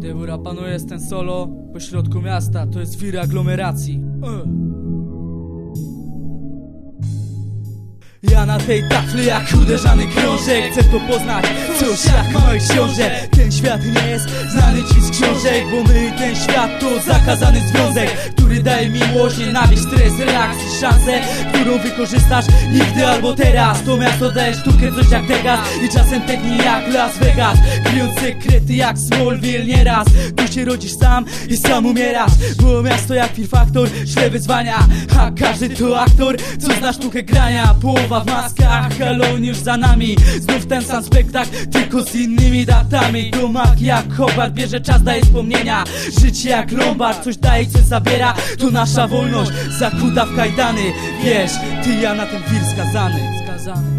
Dewura panuje ten solo po środku miasta, to jest wir aglomeracji. Uh. Ja na tej tafli jak uderzany krążek Chcę to poznać, coś jak moich książek Ten świat nie jest znany ci z książek Bo my ten świat to zakazany związek Który daje miłość, nienawiść, stres, relaks i szansę Którą wykorzystasz nigdy albo teraz. To miasto daje sztukę, coś jak Vegas I czasem technik jak Las Vegas. Kryjąc sekrety jak Smallville nieraz. Tu się rodzisz sam i sam umierasz. Było miasto jak Fear Factor, źle wyzwania. A każdy to aktor, co zna sztukę grania. Połowa w maskach, Halloween już za nami. Znów ten sam spektakl, tylko z innymi datami. Tu mak jak Hobart, bierze czas, daje wspomnienia. Życie jak Lombard, coś daje, coś zabiera To nasza wolność, zakuta w kajdany. Wiesz, ty ja na ten wir skazany. Skazany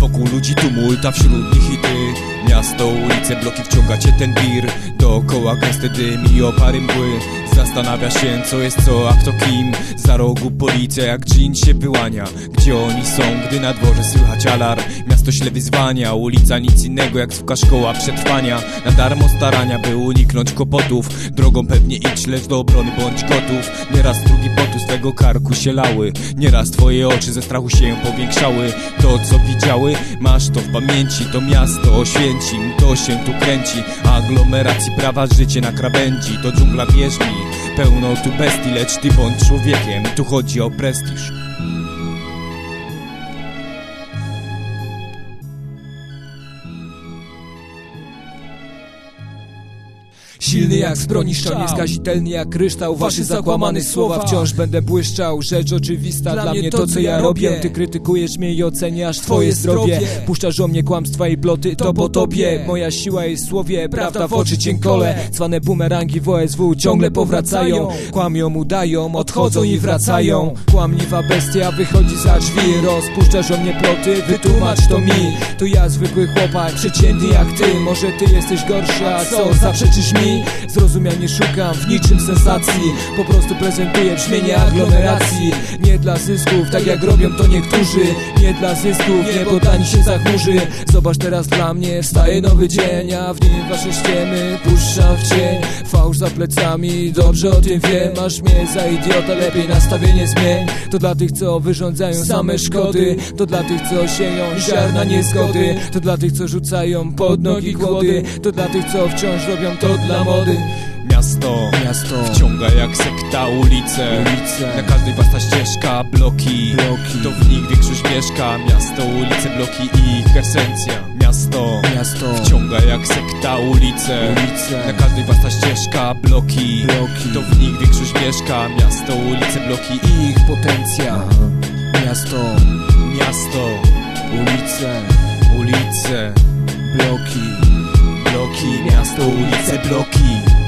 Wokół ludzi tumult, a wśród nich i ty. Miasto, ulice, bloki wciąga cię ten wir. Dookoła gęsty dym i opary mgły Zastanawia się co jest co, a kto kim. Za rogu policja jak dżin się wyłania. Gdzie oni są, gdy na dworze słychać alarm? Miasto śle wyzwania, ulica nic innego jak zwykła szkoła przetrwania. Na darmo starania, by uniknąć kłopotów. Drogą pewnie idź, lecz do obrony bądź gotów. Nieraz drugi potu z tego karku się lały. Nieraz twoje oczy ze strachu się powiększały. To co widziały, masz to w pamięci. To miasto oświęcim, to się tu kręci. Aglomeracji prawa życie na krawędzi. To dżungla wierz mi, pełno tu bestii Lecz ty bądź człowiekiem, tu chodzi o prestiż Silny jak zbroni szczał, nieskazitelny jak kryształ. Waszy zakłamane słowa wciąż będę błyszczał. Rzecz oczywista dla, mnie to co ja robię. Ty krytykujesz mnie i oceniasz twoje zdrowie. Puszczasz o mnie kłamstwa i ploty, to po tobie. Moja siła jest w słowie, prawda w oczy ciękole Cwane bumerangi w OSW ciągle powracają. Kłamią, udają, odchodzą i wracają. Kłamliwa bestia wychodzi za drzwi. Rozpuszczasz o mnie ploty, wytłumacz to mi. To ja zwykły chłopak, przeciętny jak ty. Może ty jesteś gorszy, a co, zaprzeczysz mi? Zrozumiał nie szukam w niczym sensacji. Po prostu prezentuję brzmienie aglomeracji. Nie dla zysków, tak jak robią to niektórzy. Nie dla zysków, nie poddani się zachmurzy. Zobacz teraz dla mnie, wstaje nowy dzień A w nim wasze ściemy puszcza w cień. Fałsz za plecami, dobrze o tym wiem. Masz mnie za idiota, lepiej nastawienie zmień. To dla tych, co wyrządzają same szkody. To dla tych, co sieją ziarna niezgody. To dla tych, co rzucają pod nogi głody. To dla tych, co wciąż robią to dla mody Miasto, Miasto wciąga jak sekta ulice, Ulice. Na każdej własna ścieżka, bloki. Bloki. To w nich większość mieszka. Miasto, ulice, bloki i ich esencja. Miasto, Miasto wciąga jak sekta ulice, Ulice. Na każdej własna ścieżka, bloki. Bloki. To w nich większość mieszka. Miasto, ulice, bloki i ich potencjał Miasto, miasto. Ulice, Ulice, bloki. Bloki Miasto, ulice, bloki